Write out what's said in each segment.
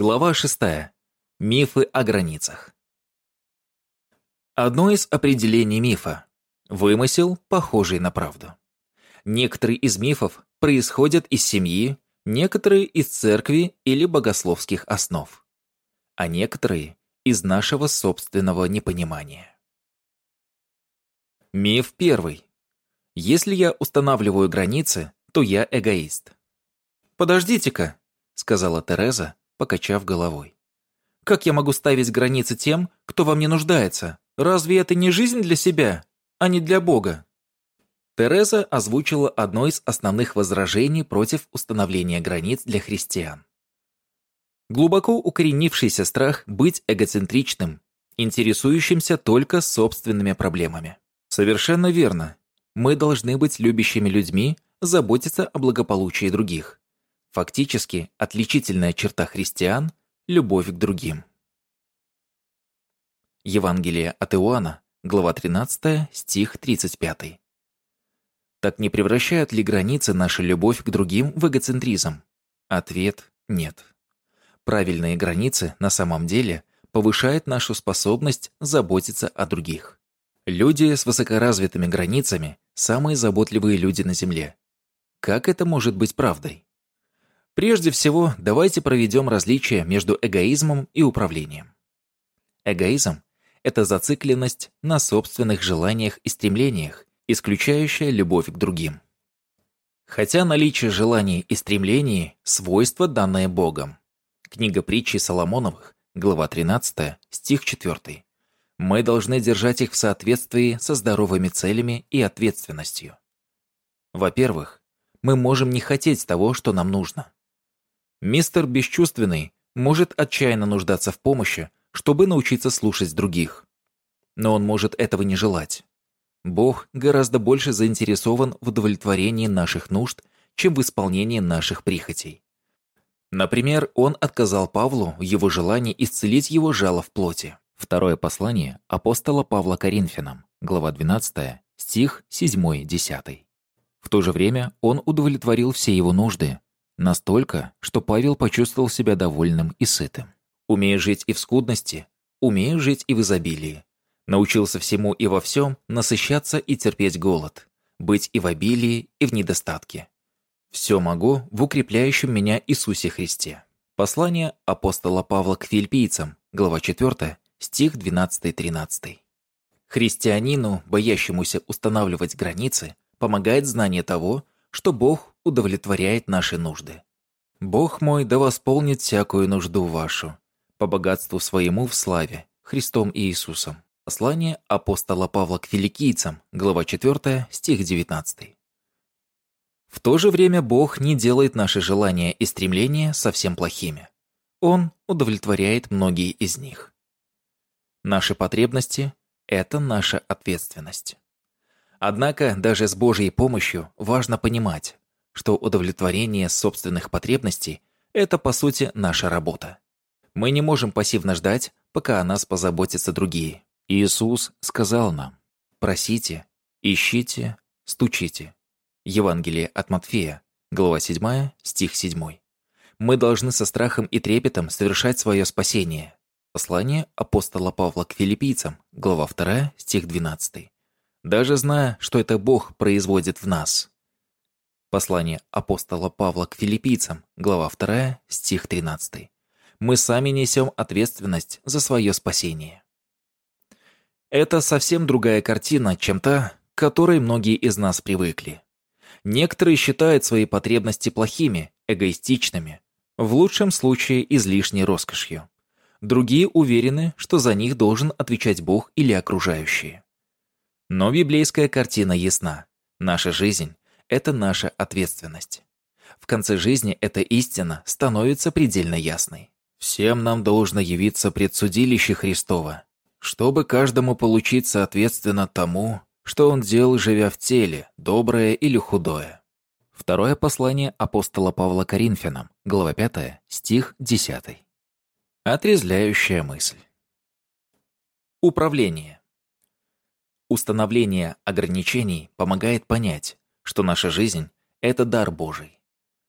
Глава 6. Мифы о границах. Одно из определений мифа – вымысел, похожий на правду. Некоторые из мифов происходят из семьи, некоторые из церкви или богословских основ, а некоторые – из нашего собственного непонимания. Миф первый. Если я устанавливаю границы, то я эгоист. «Подождите-ка», — сказала Тереза, покачав головой. «Как я могу ставить границы тем, кто во мне нуждается? Разве это не жизнь для себя, а не для Бога?» Тереза озвучила одно из основных возражений против установления границ для христиан. Глубоко укоренившийся страх быть эгоцентричным, интересующимся только собственными проблемами. Совершенно верно. Мы должны быть любящими людьми, заботиться о благополучии других. Фактически, отличительная черта христиан – любовь к другим. Евангелие от Иоанна, глава 13, стих 35. Так не превращают ли границы наша любовь к другим в эгоцентризм? Ответ – нет. Правильные границы на самом деле повышают нашу способность заботиться о других. Люди с высокоразвитыми границами – самые заботливые люди на Земле. Как это может быть правдой? Прежде всего, давайте проведем различие между эгоизмом и управлением. Эгоизм – это зацикленность на собственных желаниях и стремлениях, исключающая любовь к другим. Хотя наличие желаний и стремлений – свойство, данное Богом. Книга притчи Соломоновых, глава 13, стих 4. Мы должны держать их в соответствии со здоровыми целями и ответственностью. Во-первых, мы можем не хотеть того, что нам нужно. Мистер Бесчувственный может отчаянно нуждаться в помощи, чтобы научиться слушать других. Но он может этого не желать. Бог гораздо больше заинтересован в удовлетворении наших нужд, чем в исполнении наших прихотей. Например, он отказал Павлу в его желании исцелить его жало в плоти. Второе послание апостола Павла Коринфянам, глава 12, стих 7-10. В то же время он удовлетворил все его нужды, Настолько, что Павел почувствовал себя довольным и сытым. Умея жить и в скудности, умея жить и в изобилии. Научился всему и во всем насыщаться и терпеть голод, быть и в обилии, и в недостатке. Все могу в укрепляющем меня Иисусе Христе. Послание апостола Павла к филиппийцам, глава 4, стих 12-13. Христианину, боящемуся устанавливать границы, помогает знание того, что Бог удовлетворяет наши нужды. Бог мой да восполнит всякую нужду вашу, по богатству своему в славе, Христом и Иисусом. Послание апостола Павла к филикийцам, глава 4, стих 19. В то же время Бог не делает наши желания и стремления совсем плохими. Он удовлетворяет многие из них. Наши потребности – это наша ответственность. Однако даже с Божьей помощью важно понимать, что удовлетворение собственных потребностей – это, по сути, наша работа. Мы не можем пассивно ждать, пока о нас позаботятся другие. Иисус сказал нам «Просите, ищите, стучите». Евангелие от Матфея, глава 7, стих 7. Мы должны со страхом и трепетом совершать свое спасение. Послание апостола Павла к филиппийцам, глава 2, стих 12 даже зная, что это Бог производит в нас. Послание апостола Павла к филиппийцам, глава 2, стих 13. Мы сами несем ответственность за свое спасение. Это совсем другая картина, чем та, к которой многие из нас привыкли. Некоторые считают свои потребности плохими, эгоистичными, в лучшем случае излишней роскошью. Другие уверены, что за них должен отвечать Бог или окружающие. Но библейская картина ясна. Наша жизнь – это наша ответственность. В конце жизни эта истина становится предельно ясной. Всем нам должно явиться предсудилище Христова, чтобы каждому получить соответственно тому, что он делал, живя в теле, доброе или худое. Второе послание апостола Павла Коринфянам, глава 5, стих 10. Отрезляющая мысль. Управление. Установление ограничений помогает понять, что наша жизнь – это дар Божий.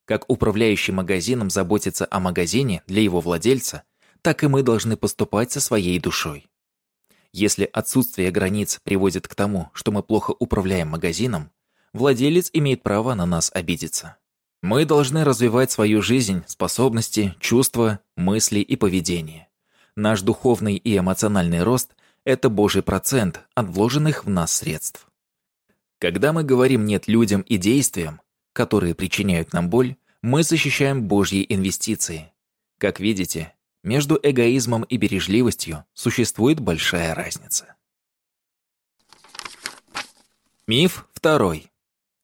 Как управляющий магазином заботится о магазине для его владельца, так и мы должны поступать со своей душой. Если отсутствие границ приводит к тому, что мы плохо управляем магазином, владелец имеет право на нас обидеться. Мы должны развивать свою жизнь, способности, чувства, мысли и поведение. Наш духовный и эмоциональный рост – это Божий процент от вложенных в нас средств. Когда мы говорим «нет» людям и действиям, которые причиняют нам боль, мы защищаем Божьи инвестиции. Как видите, между эгоизмом и бережливостью существует большая разница. Миф второй.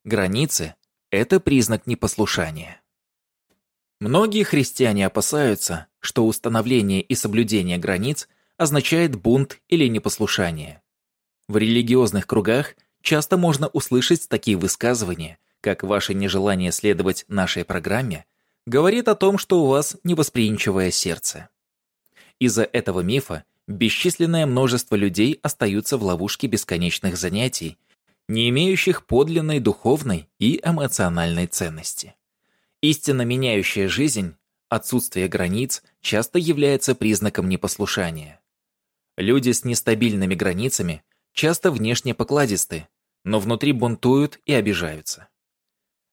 Границы – это признак непослушания. Многие христиане опасаются, что установление и соблюдение границ означает бунт или непослушание. В религиозных кругах часто можно услышать такие высказывания, как ваше нежелание следовать нашей программе, говорит о том, что у вас невосприимчивое сердце. Из-за этого мифа бесчисленное множество людей остаются в ловушке бесконечных занятий, не имеющих подлинной духовной и эмоциональной ценности. Истинно меняющая жизнь, отсутствие границ, часто является признаком непослушания. Люди с нестабильными границами часто внешне покладисты, но внутри бунтуют и обижаются.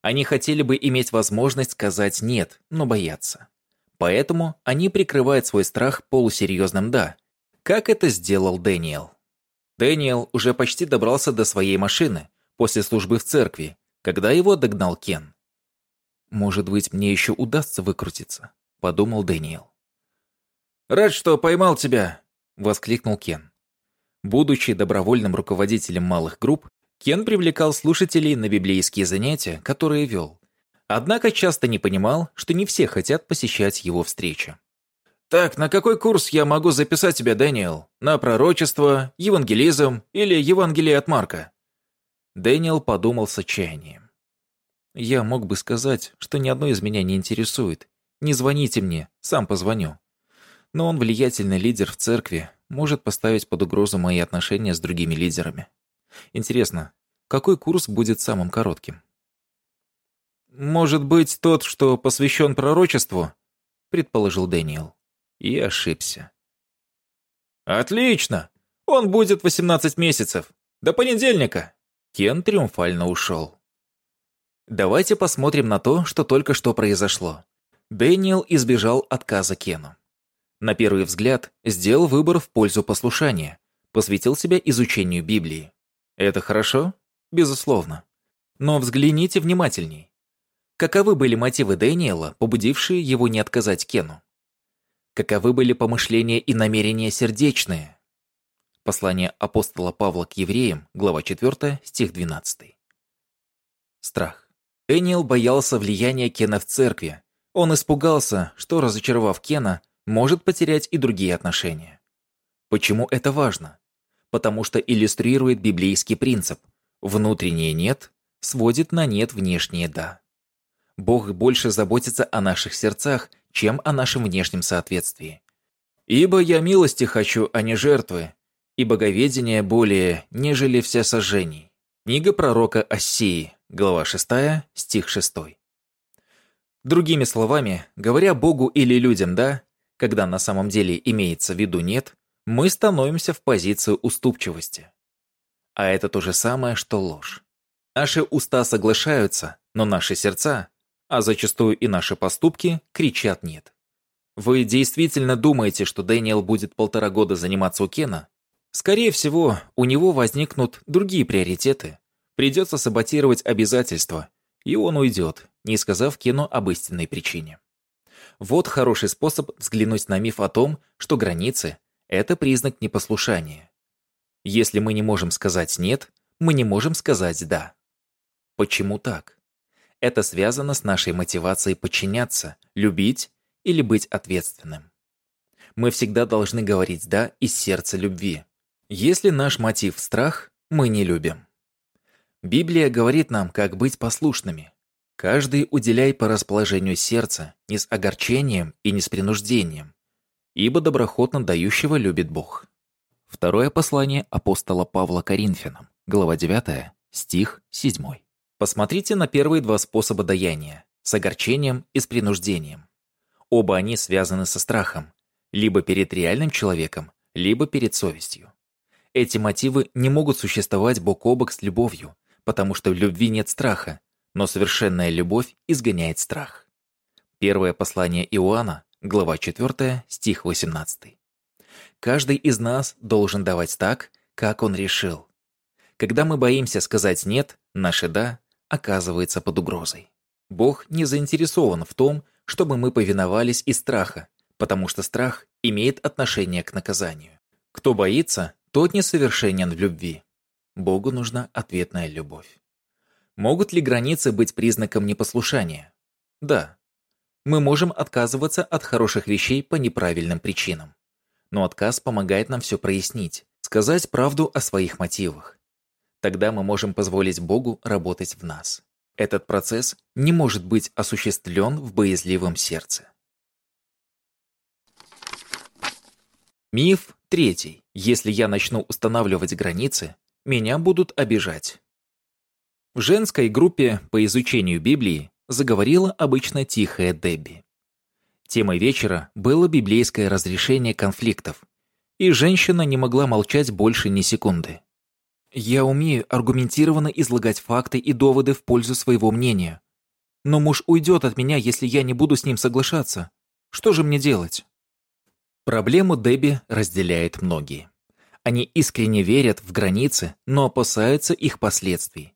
Они хотели бы иметь возможность сказать «нет», но боятся. Поэтому они прикрывают свой страх полусерьезным «да», как это сделал Дэниел. Дэниел уже почти добрался до своей машины после службы в церкви, когда его догнал Кен. «Может быть, мне еще удастся выкрутиться», — подумал Дэниел. «Рад, что поймал тебя», — воскликнул Кен. Будучи добровольным руководителем малых групп, Кен привлекал слушателей на библейские занятия, которые вел. Однако часто не понимал, что не все хотят посещать его встречи. «Так, на какой курс я могу записать тебя, Дэниел? На пророчество, евангелизм или Евангелие от Марка?» Дэниел подумал с отчаянием. «Я мог бы сказать, что ни одно из меня не интересует. Не звоните мне, сам позвоню. Но он влиятельный лидер в церкви, может поставить под угрозу мои отношения с другими лидерами. Интересно, какой курс будет самым коротким? «Может быть, тот, что посвящен пророчеству?» — предположил Дэниел. И ошибся. «Отлично! Он будет 18 месяцев. До понедельника!» Кен триумфально ушел. Давайте посмотрим на то, что только что произошло. Дэниел избежал отказа Кену. На первый взгляд, сделал выбор в пользу послушания, посвятил себя изучению Библии. Это хорошо? Безусловно. Но взгляните внимательней. Каковы были мотивы Дэниела, побудившие его не отказать Кену? Каковы были помышления и намерения сердечные? Послание апостола Павла к евреям, глава 4, стих 12. Страх. Дэниел боялся влияния Кена в церкви. Он испугался, что, разочаровав Кена, может потерять и другие отношения. Почему это важно? Потому что иллюстрирует библейский принцип «внутреннее «нет» сводит на «нет» внешнее «да». Бог больше заботится о наших сердцах, чем о нашем внешнем соответствии. «Ибо я милости хочу, а не жертвы, и боговедение более, нежели все сожжений». Книга пророка Оссии, глава 6, стих 6. Другими словами, говоря Богу или людям «да», когда на самом деле имеется в виду «нет», мы становимся в позицию уступчивости. А это то же самое, что ложь. Наши уста соглашаются, но наши сердца, а зачастую и наши поступки, кричат «нет». Вы действительно думаете, что Дэниел будет полтора года заниматься у Кена? Скорее всего, у него возникнут другие приоритеты. Придется саботировать обязательства, и он уйдет, не сказав Кену об истинной причине. Вот хороший способ взглянуть на миф о том, что границы это признак непослушания. Если мы не можем сказать «нет», мы не можем сказать «да». Почему так? Это связано с нашей мотивацией подчиняться, любить или быть ответственным. Мы всегда должны говорить «да» из сердца любви. Если наш мотив – страх, мы не любим. Библия говорит нам, как быть послушными. Каждый уделяй по расположению сердца, не с огорчением и не с принуждением, ибо доброхотно дающего любит Бог. Второе послание апостола Павла Коринфянам, глава 9, стих 7. Посмотрите на первые два способа даяния с огорчением и с принуждением. Оба они связаны со страхом, либо перед реальным человеком, либо перед совестью. Эти мотивы не могут существовать бок о бок с любовью, потому что в любви нет страха, но совершенная любовь изгоняет страх. Первое послание Иоанна, глава 4, стих 18. Каждый из нас должен давать так, как он решил. Когда мы боимся сказать «нет», наше «да» оказывается под угрозой. Бог не заинтересован в том, чтобы мы повиновались из страха, потому что страх имеет отношение к наказанию. Кто боится, тот несовершенен в любви. Богу нужна ответная любовь. Могут ли границы быть признаком непослушания? Да. Мы можем отказываться от хороших вещей по неправильным причинам. Но отказ помогает нам все прояснить, сказать правду о своих мотивах. Тогда мы можем позволить Богу работать в нас. Этот процесс не может быть осуществлен в боязливом сердце. Миф третий. Если я начну устанавливать границы, меня будут обижать. В женской группе по изучению Библии заговорила обычно тихая Дебби. Темой вечера было библейское разрешение конфликтов, и женщина не могла молчать больше ни секунды. Я умею аргументированно излагать факты и доводы в пользу своего мнения. Но муж уйдет от меня, если я не буду с ним соглашаться. Что же мне делать? Проблему Дебби разделяет многие. Они искренне верят в границы, но опасаются их последствий.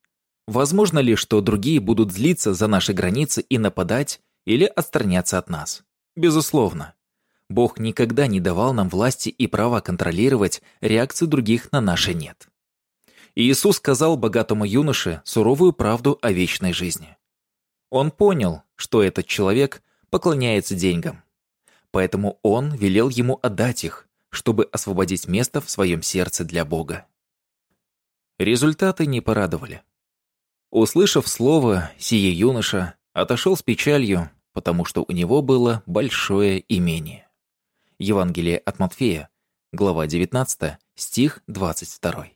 Возможно ли, что другие будут злиться за наши границы и нападать или отстраняться от нас? Безусловно. Бог никогда не давал нам власти и права контролировать реакцию других на наше «нет». Иисус сказал богатому юноше суровую правду о вечной жизни. Он понял, что этот человек поклоняется деньгам. Поэтому он велел ему отдать их, чтобы освободить место в своем сердце для Бога. Результаты не порадовали. Услышав слово, сие юноша отошел с печалью, потому что у него было большое имение. Евангелие от Матфея, глава 19, стих 22.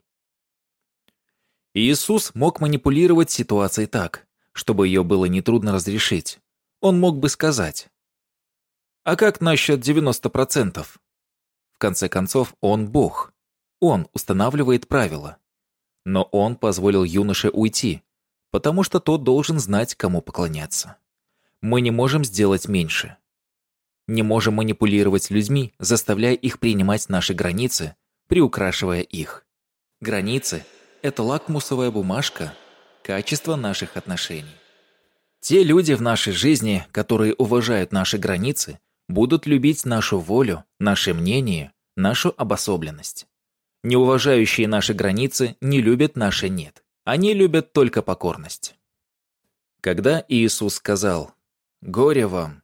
Иисус мог манипулировать ситуацией так, чтобы ее было нетрудно разрешить. Он мог бы сказать, «А как насчет 90%?» В конце концов, он Бог. Он устанавливает правила. Но он позволил юноше уйти, потому что тот должен знать, кому поклоняться. Мы не можем сделать меньше. Не можем манипулировать людьми, заставляя их принимать наши границы, приукрашивая их. Границы это лакмусовая бумажка качества наших отношений. Те люди в нашей жизни, которые уважают наши границы, будут любить нашу волю, наше мнение, нашу обособленность. Неуважающие наши границы не любят наше «нет». Они любят только покорность. Когда Иисус сказал «Горе вам»,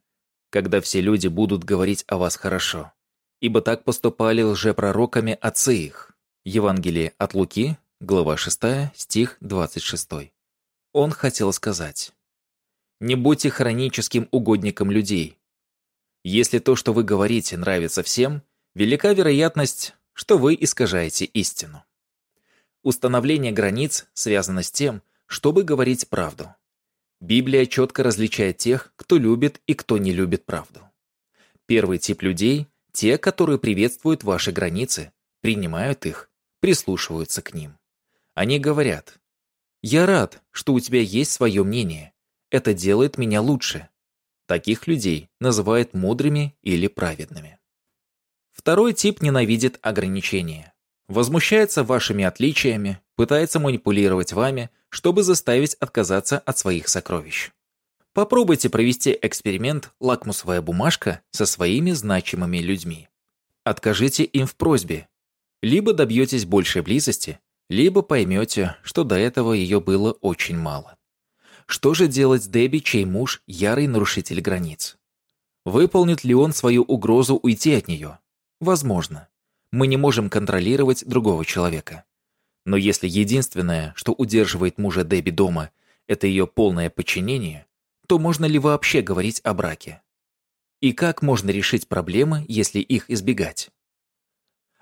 когда все люди будут говорить о вас хорошо, ибо так поступали лжепророками отцы их. Евангелие от Луки, глава 6, стих 26. Он хотел сказать, «Не будьте хроническим угодником людей. Если то, что вы говорите, нравится всем, велика вероятность, что вы искажаете истину». Установление границ связано с тем, чтобы говорить правду. Библия четко различает тех, кто любит и кто не любит правду. Первый тип людей – те, которые приветствуют ваши границы, принимают их, прислушиваются к ним. Они говорят, «Я рад, что у тебя есть свое мнение. Это делает меня лучше». Таких людей называют мудрыми или праведными. Второй тип ненавидит ограничения. Возмущается вашими отличиями, пытается манипулировать вами, чтобы заставить отказаться от своих сокровищ. Попробуйте провести эксперимент «Лакмусовая бумажка» со своими значимыми людьми. Откажите им в просьбе. Либо добьетесь большей близости, либо поймете, что до этого ее было очень мало. Что же делать с Дебби, чей муж – ярый нарушитель границ? Выполнит ли он свою угрозу уйти от нее? Возможно. Мы не можем контролировать другого человека. Но если единственное, что удерживает мужа Дебби дома, это ее полное подчинение, то можно ли вообще говорить о браке? И как можно решить проблемы, если их избегать?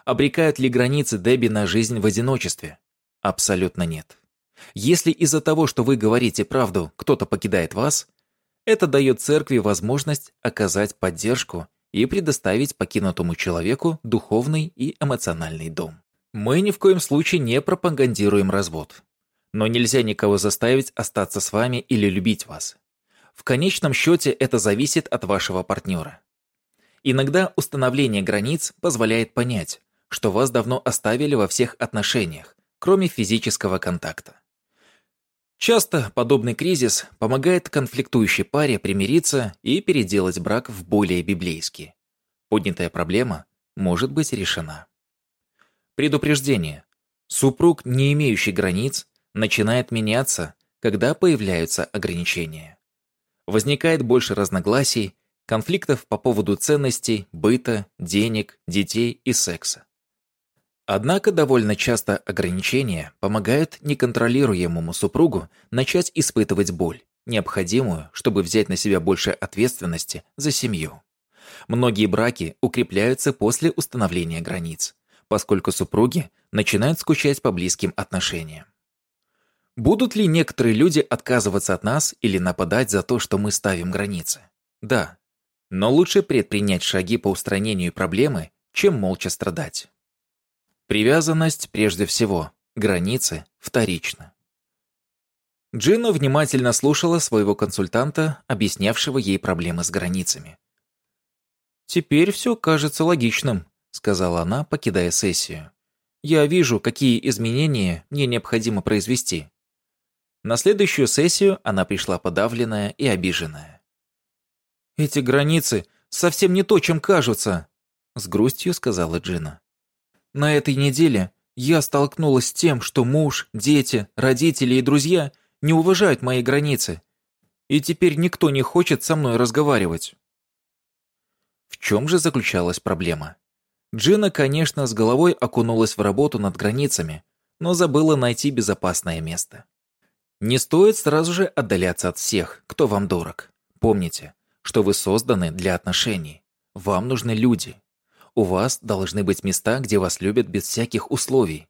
Обрекают ли границы Дебби на жизнь в одиночестве? Абсолютно нет. Если из-за того, что вы говорите правду, кто-то покидает вас, Это дает церкви возможность оказать поддержку и предоставить покинутому человеку духовный и эмоциональный дом. Мы ни в коем случае не пропагандируем развод. Но нельзя никого заставить остаться с вами или любить вас. В конечном счете это зависит от вашего партнера. Иногда установление границ позволяет понять, что вас давно оставили во всех отношениях, кроме физического контакта. Часто подобный кризис помогает конфликтующей паре примириться и переделать брак в более библейский. Поднятая проблема может быть решена. Предупреждение. Супруг, не имеющий границ, начинает меняться, когда появляются ограничения. Возникает больше разногласий, конфликтов по поводу ценностей, быта, денег, детей и секса. Однако довольно часто ограничения помогают неконтролируемому супругу начать испытывать боль, необходимую, чтобы взять на себя больше ответственности за семью. Многие браки укрепляются после установления границ, поскольку супруги начинают скучать по близким отношениям. Будут ли некоторые люди отказываться от нас или нападать за то, что мы ставим границы? Да. Но лучше предпринять шаги по устранению проблемы, чем молча страдать. Привязанность прежде всего, границы вторично. Джина внимательно слушала своего консультанта, объяснявшего ей проблемы с границами. «Теперь все кажется логичным», — сказала она, покидая сессию. «Я вижу, какие изменения мне необходимо произвести». На следующую сессию она пришла подавленная и обиженная. «Эти границы совсем не то, чем кажутся», — с грустью сказала Джина. На этой неделе я столкнулась с тем, что муж, дети, родители и друзья не уважают мои границы. И теперь никто не хочет со мной разговаривать. В чем же заключалась проблема? Джина, конечно, с головой окунулась в работу над границами, но забыла найти безопасное место. Не стоит сразу же отдаляться от всех, кто вам дорог. Помните, что вы созданы для отношений. Вам нужны люди, у вас должны быть места, где вас любят без всяких условий.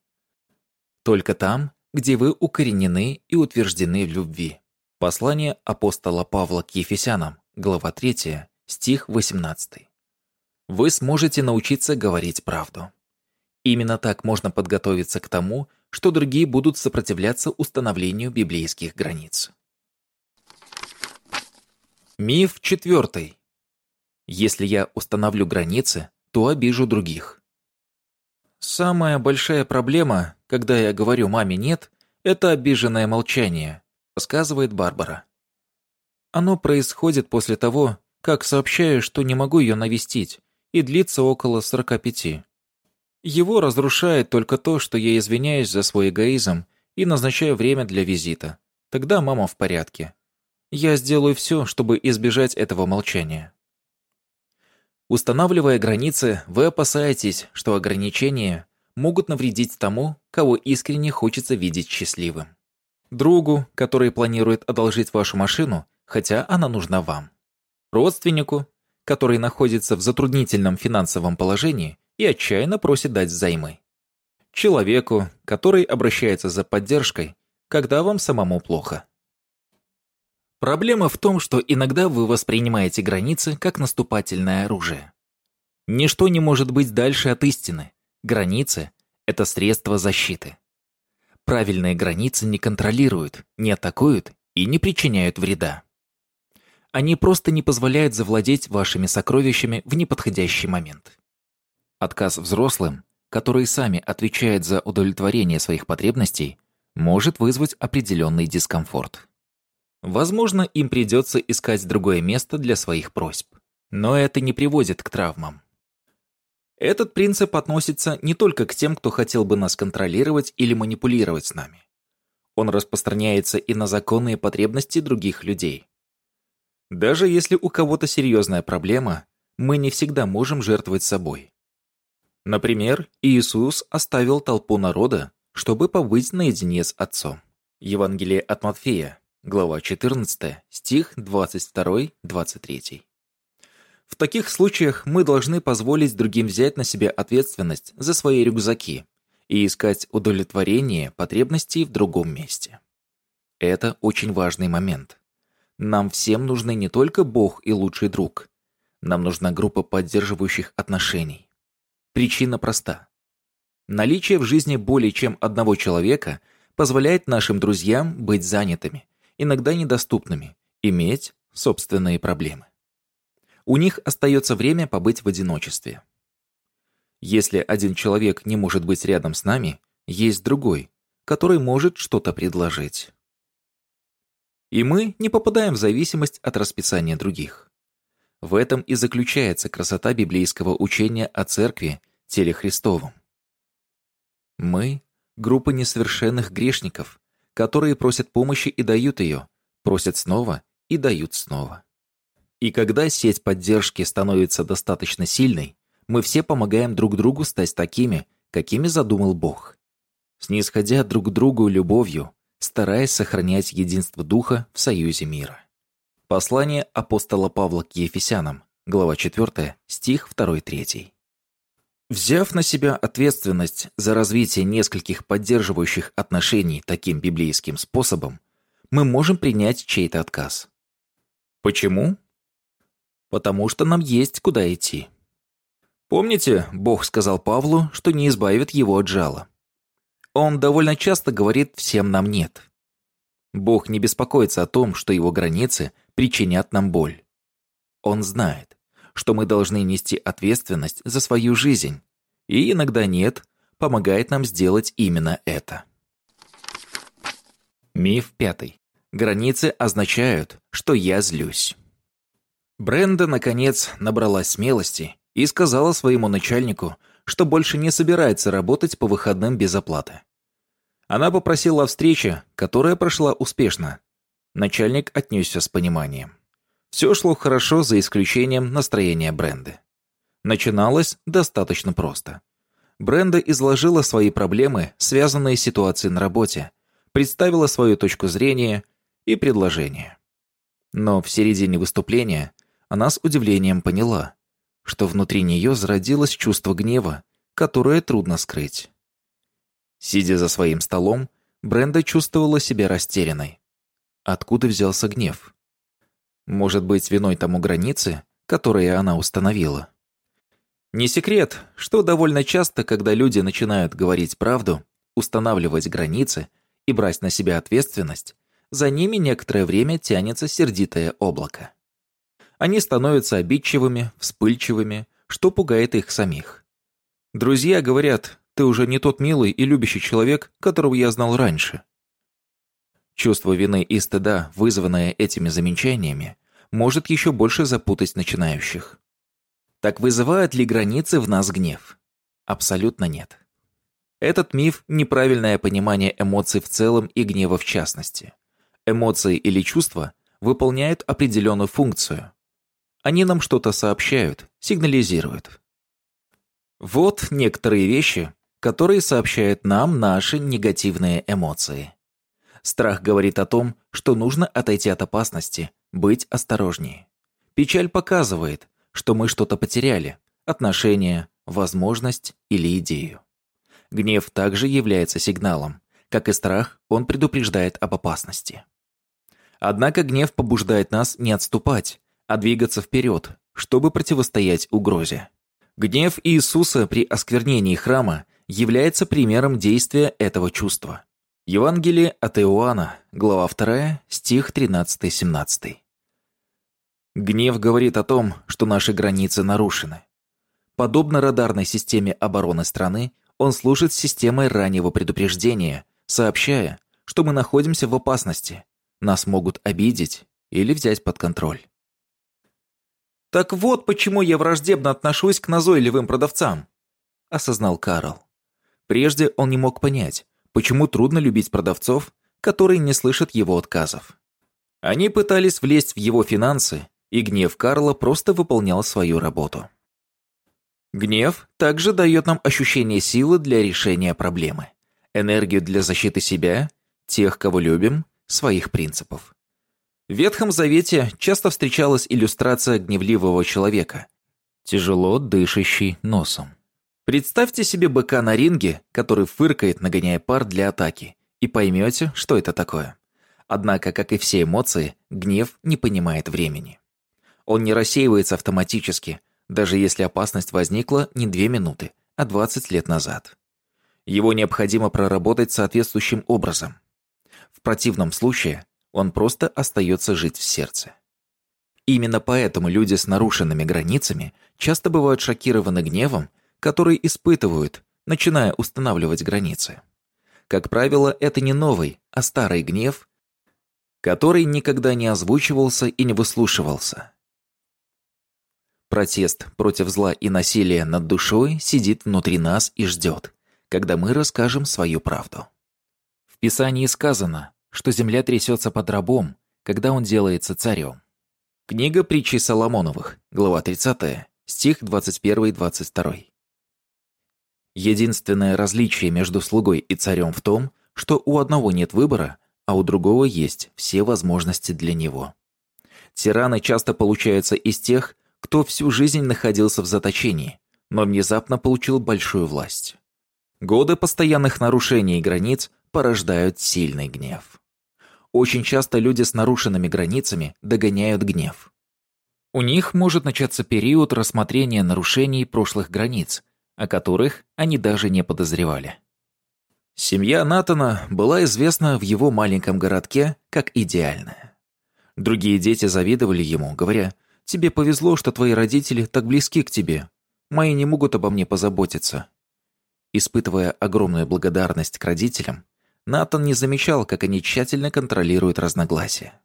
Только там, где вы укоренены и утверждены в любви. Послание апостола Павла к Ефесянам, глава 3, стих 18. Вы сможете научиться говорить правду. Именно так можно подготовиться к тому, что другие будут сопротивляться установлению библейских границ. Миф четвертый. Если я установлю границы, то обижу других. Самая большая проблема, когда я говорю маме «нет», это обиженное молчание, рассказывает Барбара. Оно происходит после того, как сообщаю, что не могу ее навестить, и длится около 45. Его разрушает только то, что я извиняюсь за свой эгоизм и назначаю время для визита. Тогда мама в порядке. Я сделаю все, чтобы избежать этого молчания. Устанавливая границы, вы опасаетесь, что ограничения могут навредить тому, кого искренне хочется видеть счастливым. Другу, который планирует одолжить вашу машину, хотя она нужна вам. Родственнику, который находится в затруднительном финансовом положении и отчаянно просит дать взаймы. Человеку, который обращается за поддержкой, когда вам самому плохо. Проблема в том, что иногда вы воспринимаете границы как наступательное оружие. Ничто не может быть дальше от истины. Границы — это средство защиты. Правильные границы не контролируют, не атакуют и не причиняют вреда. Они просто не позволяют завладеть вашими сокровищами в неподходящий момент. Отказ взрослым, которые сами отвечают за удовлетворение своих потребностей, может вызвать определенный дискомфорт. Возможно, им придется искать другое место для своих просьб. Но это не приводит к травмам. Этот принцип относится не только к тем, кто хотел бы нас контролировать или манипулировать с нами. Он распространяется и на законные потребности других людей. Даже если у кого-то серьезная проблема, мы не всегда можем жертвовать собой. Например, Иисус оставил толпу народа, чтобы побыть наедине с Отцом. Евангелие от Матфея, глава 14, стих 22-23. В таких случаях мы должны позволить другим взять на себя ответственность за свои рюкзаки и искать удовлетворение потребностей в другом месте. Это очень важный момент. Нам всем нужны не только Бог и лучший друг. Нам нужна группа поддерживающих отношений. Причина проста. Наличие в жизни более чем одного человека позволяет нашим друзьям быть занятыми, иногда недоступными, иметь собственные проблемы. У них остается время побыть в одиночестве. Если один человек не может быть рядом с нами, есть другой, который может что-то предложить. И мы не попадаем в зависимость от расписания других. В этом и заключается красота библейского учения о Церкви, теле Христовом. Мы — группа несовершенных грешников, которые просят помощи и дают ее, просят снова и дают снова. И когда сеть поддержки становится достаточно сильной, мы все помогаем друг другу стать такими, какими задумал Бог. Снисходя друг другу любовью, стараясь сохранять единство Духа в союзе мира. Послание апостола Павла к Ефесянам, глава 4, стих 2-3. Взяв на себя ответственность за развитие нескольких поддерживающих отношений таким библейским способом, мы можем принять чей-то отказ. Почему? Потому что нам есть куда идти. Помните, Бог сказал Павлу, что не избавит его от жала. Он довольно часто говорит всем нам «нет». Бог не беспокоится о том, что его границы причинят нам боль. Он знает, что мы должны нести ответственность за свою жизнь, и иногда «нет» помогает нам сделать именно это. Миф пятый. Границы означают, что я злюсь. Бренда, наконец, набралась смелости и сказала своему начальнику, что больше не собирается работать по выходным без оплаты. Она попросила о встрече, которая прошла успешно. Начальник отнесся с пониманием. Все шло хорошо, за исключением настроения Бренды. Начиналось достаточно просто. Бренда изложила свои проблемы, связанные с ситуацией на работе, представила свою точку зрения и предложение. Но в середине выступления она с удивлением поняла, что внутри нее зародилось чувство гнева, которое трудно скрыть. Сидя за своим столом, Бренда чувствовала себя растерянной. Откуда взялся гнев? Может быть, виной тому границы, которые она установила? Не секрет, что довольно часто, когда люди начинают говорить правду, устанавливать границы и брать на себя ответственность, за ними некоторое время тянется сердитое облако. Они становятся обидчивыми, вспыльчивыми, что пугает их самих. Друзья говорят, ты уже не тот милый и любящий человек, которого я знал раньше. Чувство вины и стыда, вызванное этими замечаниями, может еще больше запутать начинающих. Так вызывают ли границы в нас гнев? Абсолютно нет. Этот миф – неправильное понимание эмоций в целом и гнева в частности. Эмоции или чувства выполняют определенную функцию, они нам что-то сообщают, сигнализируют. Вот некоторые вещи, которые сообщают нам наши негативные эмоции. Страх говорит о том, что нужно отойти от опасности, быть осторожнее. Печаль показывает, что мы что-то потеряли, отношения, возможность или идею. Гнев также является сигналом. Как и страх, он предупреждает об опасности. Однако гнев побуждает нас не отступать, а двигаться вперед, чтобы противостоять угрозе. Гнев Иисуса при осквернении храма является примером действия этого чувства. Евангелие от Иоанна, глава 2, стих 13-17. Гнев говорит о том, что наши границы нарушены. Подобно радарной системе обороны страны, он служит системой раннего предупреждения, сообщая, что мы находимся в опасности, нас могут обидеть или взять под контроль. «Так вот почему я враждебно отношусь к назойливым продавцам», – осознал Карл. Прежде он не мог понять, почему трудно любить продавцов, которые не слышат его отказов. Они пытались влезть в его финансы, и гнев Карла просто выполнял свою работу. Гнев также дает нам ощущение силы для решения проблемы, энергию для защиты себя, тех, кого любим, своих принципов. В Ветхом Завете часто встречалась иллюстрация гневливого человека, тяжело дышащий носом. Представьте себе быка на ринге, который фыркает, нагоняя пар для атаки, и поймете, что это такое. Однако, как и все эмоции, гнев не понимает времени. Он не рассеивается автоматически, даже если опасность возникла не две минуты, а 20 лет назад. Его необходимо проработать соответствующим образом. В противном случае он просто остается жить в сердце. Именно поэтому люди с нарушенными границами часто бывают шокированы гневом, который испытывают, начиная устанавливать границы. Как правило, это не новый, а старый гнев, который никогда не озвучивался и не выслушивался. Протест против зла и насилия над душой сидит внутри нас и ждет, когда мы расскажем свою правду. В Писании сказано, что земля трясется под рабом, когда он делается царем. Книга притчей Соломоновых, глава 30, стих 21-22. Единственное различие между слугой и царем в том, что у одного нет выбора, а у другого есть все возможности для него. Тираны часто получаются из тех, кто всю жизнь находился в заточении, но внезапно получил большую власть. Годы постоянных нарушений границ порождают сильный гнев. Очень часто люди с нарушенными границами догоняют гнев. У них может начаться период рассмотрения нарушений прошлых границ, о которых они даже не подозревали. Семья Натана была известна в его маленьком городке как идеальная. Другие дети завидовали ему, говоря, Тебе повезло, что твои родители так близки к тебе. Мои не могут обо мне позаботиться». Испытывая огромную благодарность к родителям, Натан не замечал, как они тщательно контролируют разногласия.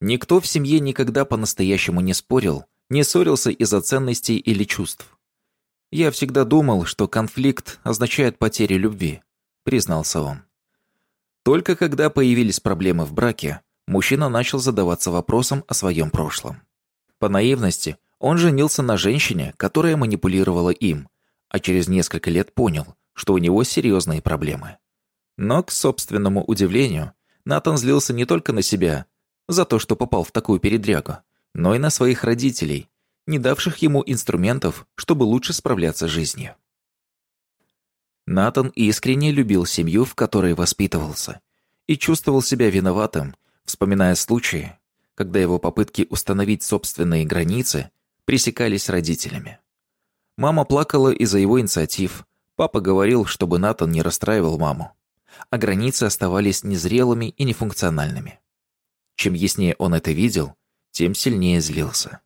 Никто в семье никогда по-настоящему не спорил, не ссорился из-за ценностей или чувств. «Я всегда думал, что конфликт означает потерю любви», — признался он. Только когда появились проблемы в браке, мужчина начал задаваться вопросом о своем прошлом. По наивности он женился на женщине, которая манипулировала им, а через несколько лет понял, что у него серьезные проблемы. Но, к собственному удивлению, Натан злился не только на себя за то, что попал в такую передрягу, но и на своих родителей, не давших ему инструментов, чтобы лучше справляться с жизнью. Натан искренне любил семью, в которой воспитывался, и чувствовал себя виноватым, вспоминая случаи, когда его попытки установить собственные границы пресекались родителями. Мама плакала из-за его инициатив, папа говорил, чтобы Натан не расстраивал маму, а границы оставались незрелыми и нефункциональными. Чем яснее он это видел, тем сильнее злился.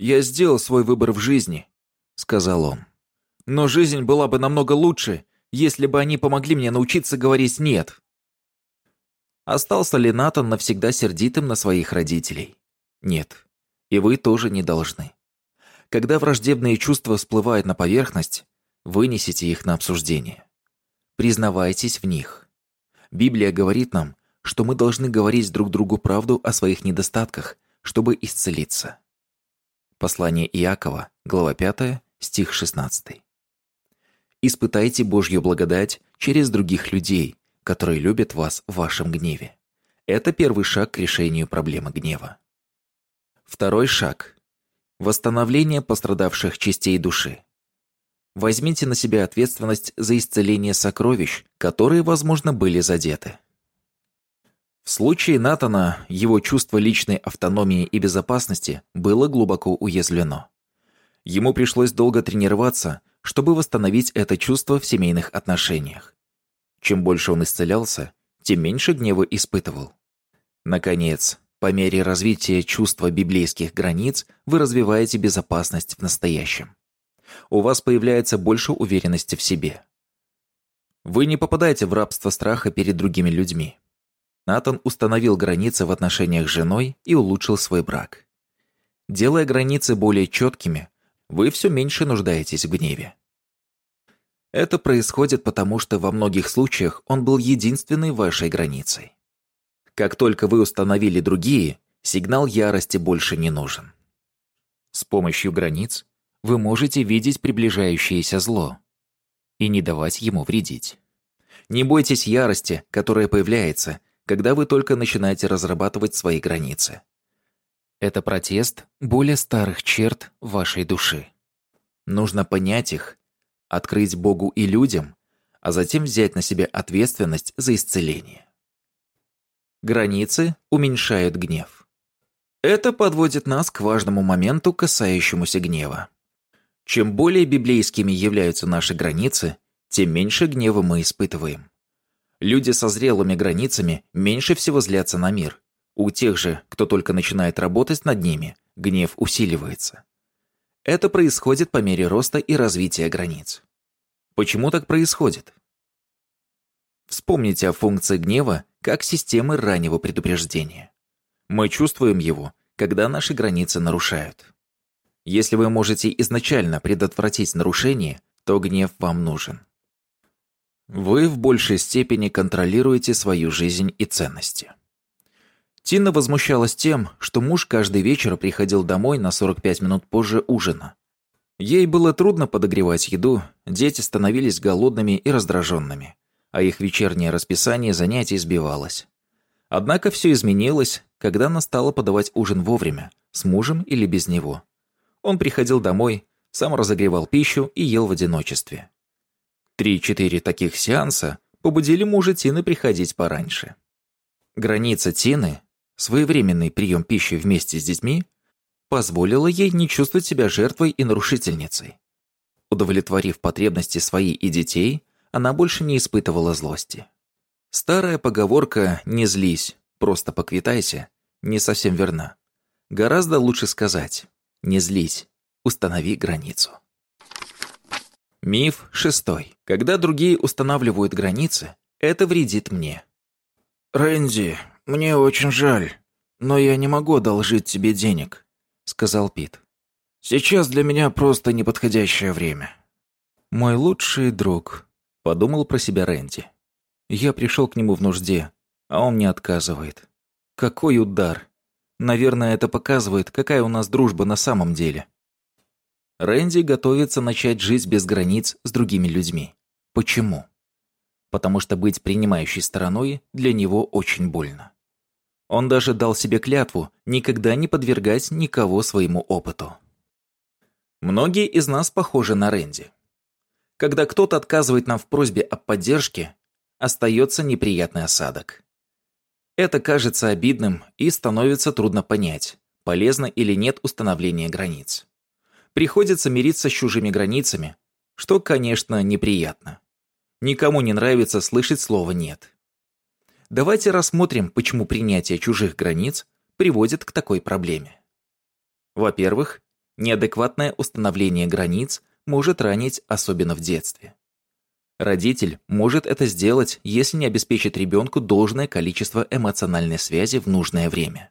«Я сделал свой выбор в жизни», — сказал он. «Но жизнь была бы намного лучше, если бы они помогли мне научиться говорить «нет». Остался ли Натан навсегда сердитым на своих родителей? Нет. И вы тоже не должны. Когда враждебные чувства всплывают на поверхность, вынесите их на обсуждение. Признавайтесь в них. Библия говорит нам, что мы должны говорить друг другу правду о своих недостатках, чтобы исцелиться. Послание Иакова, глава 5, стих 16. Испытайте Божью благодать через других людей, которые любят вас в вашем гневе. Это первый шаг к решению проблемы гнева. Второй шаг – восстановление пострадавших частей души. Возьмите на себя ответственность за исцеление сокровищ, которые, возможно, были задеты. В случае Натана его чувство личной автономии и безопасности было глубоко уязвлено. Ему пришлось долго тренироваться, чтобы восстановить это чувство в семейных отношениях. Чем больше он исцелялся, тем меньше гнева испытывал. Наконец, по мере развития чувства библейских границ вы развиваете безопасность в настоящем. У вас появляется больше уверенности в себе. Вы не попадаете в рабство страха перед другими людьми. Натан установил границы в отношениях с женой и улучшил свой брак. Делая границы более четкими, вы все меньше нуждаетесь в гневе. Это происходит потому, что во многих случаях он был единственной вашей границей. Как только вы установили другие, сигнал ярости больше не нужен. С помощью границ вы можете видеть приближающееся зло и не давать ему вредить. Не бойтесь ярости, которая появляется, когда вы только начинаете разрабатывать свои границы. Это протест более старых черт вашей души. Нужно понять их открыть Богу и людям, а затем взять на себя ответственность за исцеление. Границы уменьшают гнев. Это подводит нас к важному моменту, касающемуся гнева. Чем более библейскими являются наши границы, тем меньше гнева мы испытываем. Люди со зрелыми границами меньше всего злятся на мир. У тех же, кто только начинает работать над ними, гнев усиливается. Это происходит по мере роста и развития границ. Почему так происходит? Вспомните о функции гнева как системы раннего предупреждения. Мы чувствуем его, когда наши границы нарушают. Если вы можете изначально предотвратить нарушение, то гнев вам нужен. Вы в большей степени контролируете свою жизнь и ценности. Тина возмущалась тем, что муж каждый вечер приходил домой на 45 минут позже ужина. Ей было трудно подогревать еду, дети становились голодными и раздраженными, а их вечернее расписание занятий сбивалось. Однако все изменилось, когда она стала подавать ужин вовремя, с мужем или без него. Он приходил домой, сам разогревал пищу и ел в одиночестве. Три-четыре таких сеанса побудили мужа Тины приходить пораньше. Граница Тины своевременный прием пищи вместе с детьми позволило ей не чувствовать себя жертвой и нарушительницей. Удовлетворив потребности своей и детей, она больше не испытывала злости. Старая поговорка «не злись, просто поквитайся» не совсем верна. Гораздо лучше сказать «не злись, установи границу». Миф шестой. Когда другие устанавливают границы, это вредит мне. «Рэнди, мне очень жаль, но я не могу одолжить тебе денег», — сказал Пит. «Сейчас для меня просто неподходящее время». «Мой лучший друг», — подумал про себя Рэнди. «Я пришел к нему в нужде, а он мне отказывает. Какой удар! Наверное, это показывает, какая у нас дружба на самом деле». Рэнди готовится начать жить без границ с другими людьми. Почему? Потому что быть принимающей стороной для него очень больно. Он даже дал себе клятву никогда не подвергать никого своему опыту. Многие из нас похожи на Рэнди. Когда кто-то отказывает нам в просьбе о поддержке, остается неприятный осадок. Это кажется обидным и становится трудно понять, полезно или нет установление границ. Приходится мириться с чужими границами, что, конечно, неприятно. Никому не нравится слышать слово «нет». Давайте рассмотрим, почему принятие чужих границ приводит к такой проблеме. Во-первых, неадекватное установление границ может ранить, особенно в детстве. Родитель может это сделать, если не обеспечит ребенку должное количество эмоциональной связи в нужное время.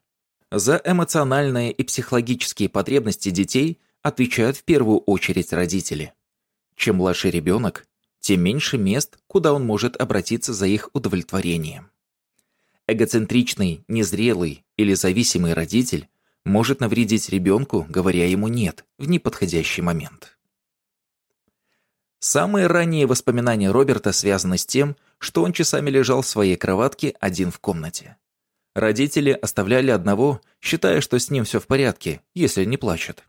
За эмоциональные и психологические потребности детей отвечают в первую очередь родители. Чем младше ребенок, тем меньше мест, куда он может обратиться за их удовлетворением. Эгоцентричный, незрелый или зависимый родитель может навредить ребенку, говоря ему «нет» в неподходящий момент. Самые ранние воспоминания Роберта связаны с тем, что он часами лежал в своей кроватке один в комнате. Родители оставляли одного, считая, что с ним все в порядке, если не плачет.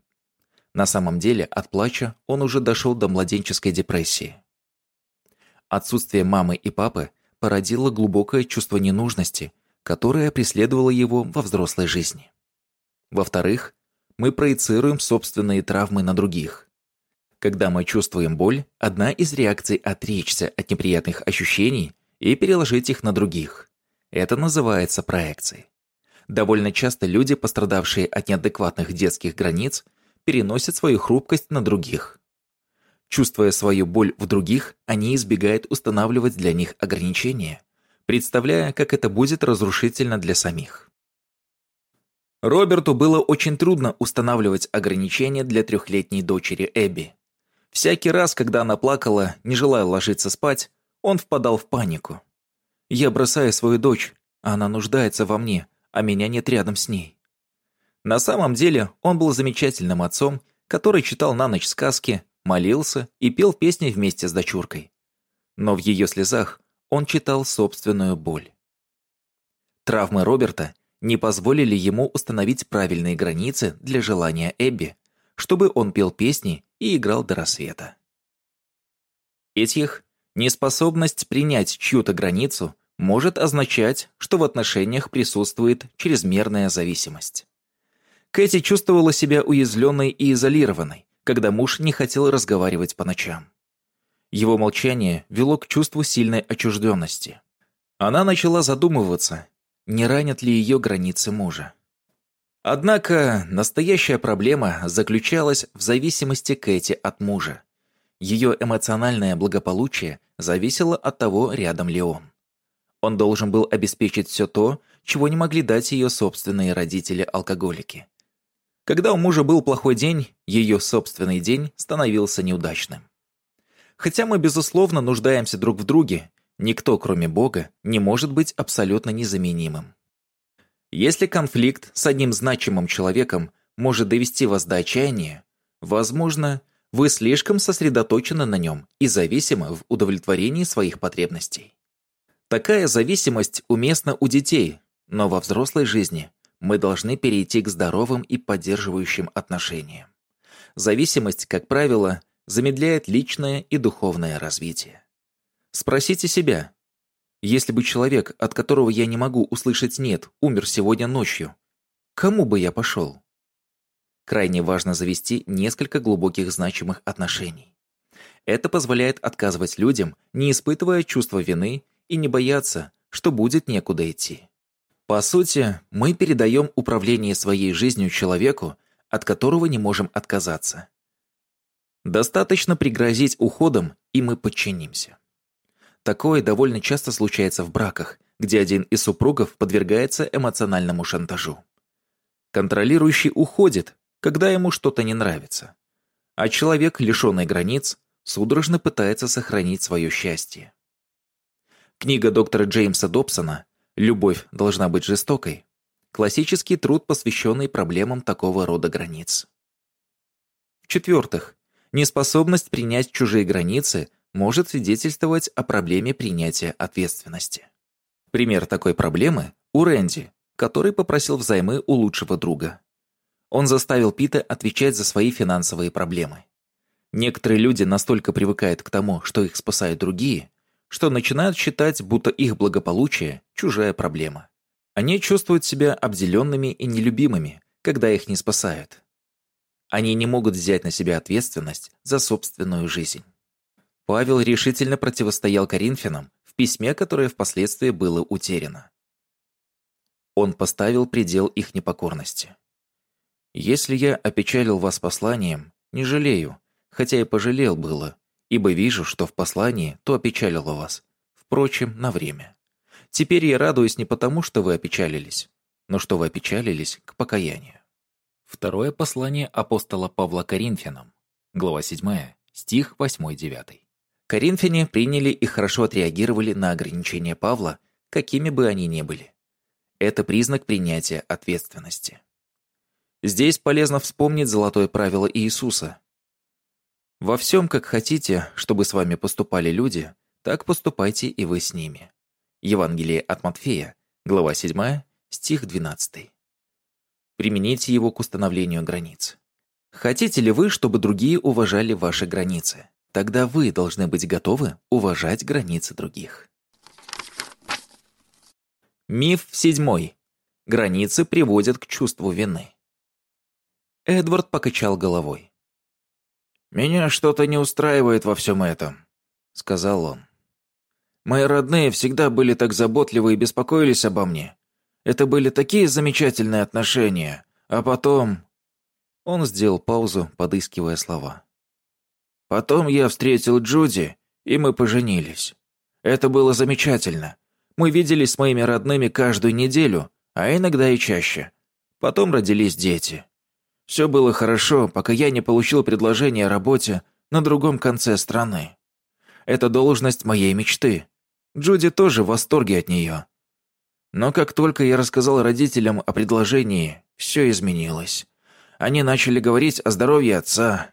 На самом деле, от плача он уже дошел до младенческой депрессии. Отсутствие мамы и папы породило глубокое чувство ненужности, которое преследовало его во взрослой жизни. Во-вторых, мы проецируем собственные травмы на других. Когда мы чувствуем боль, одна из реакций – отречься от неприятных ощущений и переложить их на других. Это называется проекцией. Довольно часто люди, пострадавшие от неадекватных детских границ, переносят свою хрупкость на других. Чувствуя свою боль в других, они избегают устанавливать для них ограничения, представляя, как это будет разрушительно для самих. Роберту было очень трудно устанавливать ограничения для трехлетней дочери Эбби. Всякий раз, когда она плакала, не желая ложиться спать, он впадал в панику. «Я бросаю свою дочь, а она нуждается во мне, а меня нет рядом с ней». На самом деле он был замечательным отцом, который читал на ночь сказки, молился и пел песни вместе с дочуркой. Но в ее слезах он читал собственную боль. Травмы Роберта не позволили ему установить правильные границы для желания Эбби, чтобы он пел песни и играл до рассвета. Этих неспособность принять чью-то границу может означать, что в отношениях присутствует чрезмерная зависимость. Кэти чувствовала себя уязвленной и изолированной, когда муж не хотел разговаривать по ночам. Его молчание вело к чувству сильной отчужденности. Она начала задумываться, не ранят ли ее границы мужа. Однако настоящая проблема заключалась в зависимости Кэти от мужа. Ее эмоциональное благополучие зависело от того, рядом ли он. Он должен был обеспечить все то, чего не могли дать ее собственные родители-алкоголики. Когда у мужа был плохой день, ее собственный день становился неудачным. Хотя мы, безусловно, нуждаемся друг в друге, никто, кроме Бога, не может быть абсолютно незаменимым. Если конфликт с одним значимым человеком может довести вас до отчаяния, возможно, вы слишком сосредоточены на нем и зависимы в удовлетворении своих потребностей. Такая зависимость уместна у детей, но во взрослой жизни мы должны перейти к здоровым и поддерживающим отношениям. Зависимость, как правило, замедляет личное и духовное развитие. Спросите себя, если бы человек, от которого я не могу услышать «нет», умер сегодня ночью, кому бы я пошел? Крайне важно завести несколько глубоких значимых отношений. Это позволяет отказывать людям, не испытывая чувства вины и не бояться, что будет некуда идти. По сути, мы передаем управление своей жизнью человеку, от которого не можем отказаться. Достаточно пригрозить уходом, и мы подчинимся. Такое довольно часто случается в браках, где один из супругов подвергается эмоциональному шантажу. Контролирующий уходит, когда ему что-то не нравится. А человек, лишенный границ, судорожно пытается сохранить свое счастье. Книга доктора Джеймса Добсона «Любовь должна быть жестокой» классический труд, посвященный проблемам такого рода границ. В-четвертых, неспособность принять чужие границы может свидетельствовать о проблеме принятия ответственности. Пример такой проблемы у Рэнди, который попросил взаймы у лучшего друга. Он заставил Пита отвечать за свои финансовые проблемы. Некоторые люди настолько привыкают к тому, что их спасают другие, что начинают считать, будто их благополучие – чужая проблема. Они чувствуют себя обделенными и нелюбимыми, когда их не спасают. Они не могут взять на себя ответственность за собственную жизнь. Павел решительно противостоял Коринфянам в письме, которое впоследствии было утеряно. Он поставил предел их непокорности. «Если я опечалил вас посланием, не жалею, хотя и пожалел было, ибо вижу, что в послании то опечалило вас, впрочем, на время. Теперь я радуюсь не потому, что вы опечалились, но что вы опечалились к покаянию». Второе послание апостола Павла Коринфянам, глава 7, стих 8-9. Коринфяне приняли и хорошо отреагировали на ограничения Павла, какими бы они ни были. Это признак принятия ответственности. Здесь полезно вспомнить золотое правило Иисуса. «Во всем, как хотите, чтобы с вами поступали люди, так поступайте и вы с ними». Евангелие от Матфея, глава 7, стих 12. Примените его к установлению границ. Хотите ли вы, чтобы другие уважали ваши границы? Тогда вы должны быть готовы уважать границы других. Миф седьмой. Границы приводят к чувству вины. Эдвард покачал головой. «Меня что-то не устраивает во всем этом», — сказал он. «Мои родные всегда были так заботливы и беспокоились обо мне. Это были такие замечательные отношения. А потом...» Он сделал паузу, подыскивая слова. Потом я встретил Джуди, и мы поженились. Это было замечательно. Мы виделись с моими родными каждую неделю, а иногда и чаще. Потом родились дети. Все было хорошо, пока я не получил предложение о работе на другом конце страны. Это должность моей мечты. Джуди тоже в восторге от нее. Но как только я рассказал родителям о предложении, все изменилось. Они начали говорить о здоровье отца,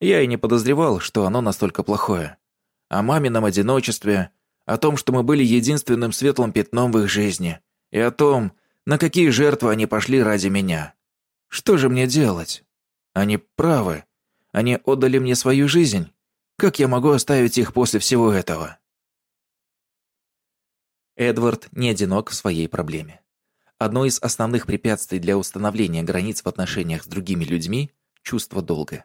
я и не подозревал, что оно настолько плохое. О мамином одиночестве, о том, что мы были единственным светлым пятном в их жизни, и о том, на какие жертвы они пошли ради меня. Что же мне делать? Они правы. Они отдали мне свою жизнь. Как я могу оставить их после всего этого? Эдвард не одинок в своей проблеме. Одно из основных препятствий для установления границ в отношениях с другими людьми – чувство долга.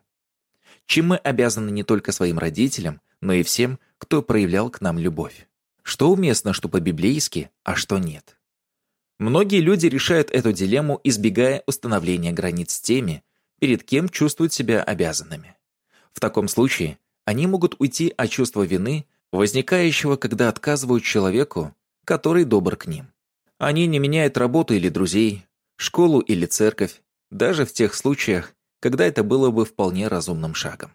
Чем мы обязаны не только своим родителям, но и всем, кто проявлял к нам любовь. Что уместно, что по-библейски, а что нет. Многие люди решают эту дилемму, избегая установления границ с теми, перед кем чувствуют себя обязанными. В таком случае они могут уйти от чувства вины, возникающего, когда отказывают человеку, который добр к ним. Они не меняют работу или друзей, школу или церковь, даже в тех случаях, когда это было бы вполне разумным шагом.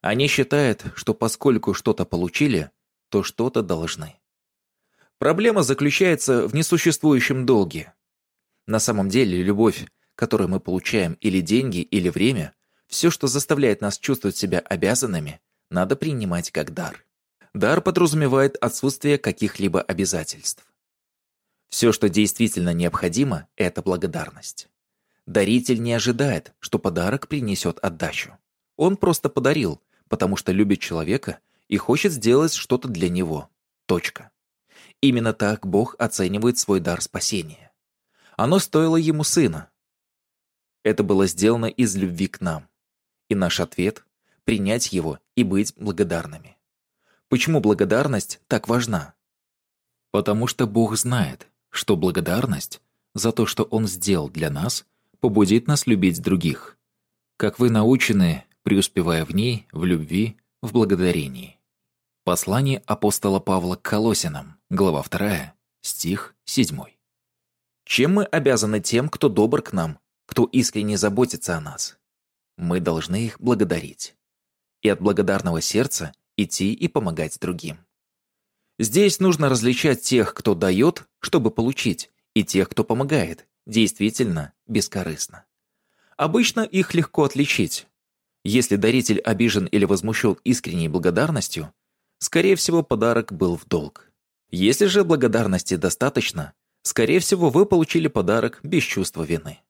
Они считают, что поскольку что-то получили, то что-то должны. Проблема заключается в несуществующем долге. На самом деле, любовь, которую мы получаем, или деньги, или время, все, что заставляет нас чувствовать себя обязанными, надо принимать как дар. Дар подразумевает отсутствие каких-либо обязательств. Все, что действительно необходимо, это благодарность. Даритель не ожидает, что подарок принесет отдачу. Он просто подарил, потому что любит человека и хочет сделать что-то для него. Точка. Именно так Бог оценивает свой дар спасения. Оно стоило ему сына. Это было сделано из любви к нам. И наш ответ — принять его и быть благодарными. Почему благодарность так важна? Потому что Бог знает, что благодарность за то, что Он сделал для нас, побудит нас любить других. Как вы научены, преуспевая в ней, в любви, в благодарении. Послание апостола Павла к Колосинам, глава 2, стих 7. Чем мы обязаны тем, кто добр к нам, кто искренне заботится о нас? Мы должны их благодарить. И от благодарного сердца идти и помогать другим. Здесь нужно различать тех, кто дает, чтобы получить, и тех, кто помогает, действительно, бескорыстно. Обычно их легко отличить. Если даритель обижен или возмущен искренней благодарностью, скорее всего, подарок был в долг. Если же благодарности достаточно, скорее всего, вы получили подарок без чувства вины.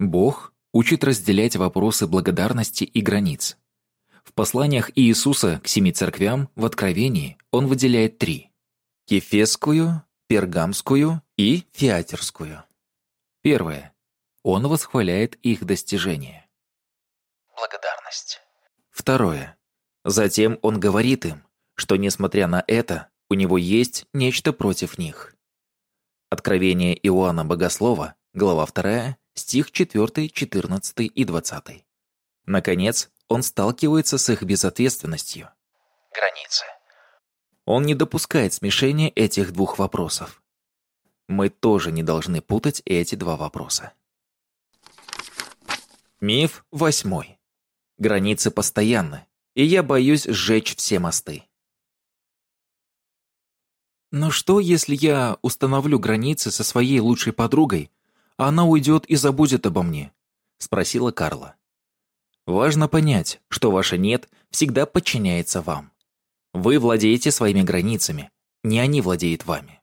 Бог учит разделять вопросы благодарности и границ. В посланиях Иисуса к семи церквям в Откровении он выделяет три – Ефесскую, Пергамскую и Фиатерскую. Первое. Он восхваляет их достижения. Благодарность. Второе. Затем он говорит им, что, несмотря на это, у него есть нечто против них. Откровение Иоанна Богослова, глава 2, стих 4, 14 и 20. Наконец, он сталкивается с их безответственностью. Границы. Он не допускает смешения этих двух вопросов. Мы тоже не должны путать эти два вопроса. Миф восьмой. Границы постоянны, и я боюсь сжечь все мосты. Но что, если я установлю границы со своей лучшей подругой, а она уйдет и забудет обо мне?» — спросила Карла. «Важно понять, что ваше «нет» всегда подчиняется вам. Вы владеете своими границами, не они владеют вами.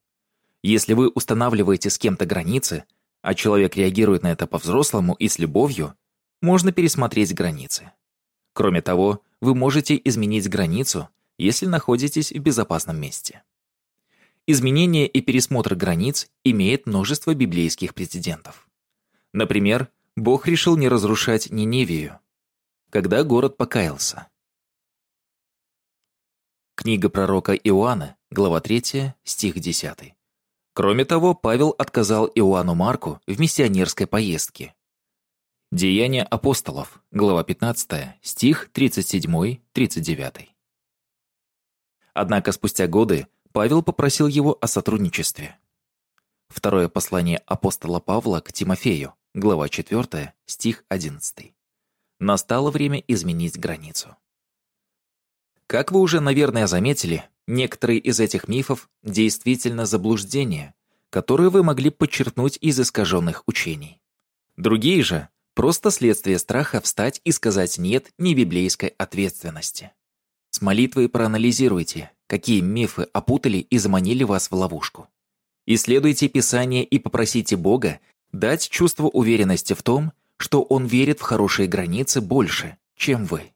Если вы устанавливаете с кем-то границы, а человек реагирует на это по-взрослому и с любовью, можно пересмотреть границы. Кроме того, вы можете изменить границу, если находитесь в безопасном месте. Изменение и пересмотр границ имеет множество библейских прецедентов. Например, Бог решил не разрушать Ниневию, когда город покаялся. Книга пророка Иоанна, глава 3, стих 10. Кроме того, Павел отказал Иоанну Марку в миссионерской поездке. Деяния апостолов, глава 15, стих 37-39. Однако спустя годы Павел попросил его о сотрудничестве. Второе послание апостола Павла к Тимофею, глава 4, стих 11. Настало время изменить границу. Как вы уже, наверное, заметили, Некоторые из этих мифов действительно заблуждения, которые вы могли подчеркнуть из искаженных учений. Другие же – просто следствие страха встать и сказать «нет» небиблейской ответственности. С молитвой проанализируйте, какие мифы опутали и заманили вас в ловушку. Исследуйте Писание и попросите Бога дать чувство уверенности в том, что Он верит в хорошие границы больше, чем вы.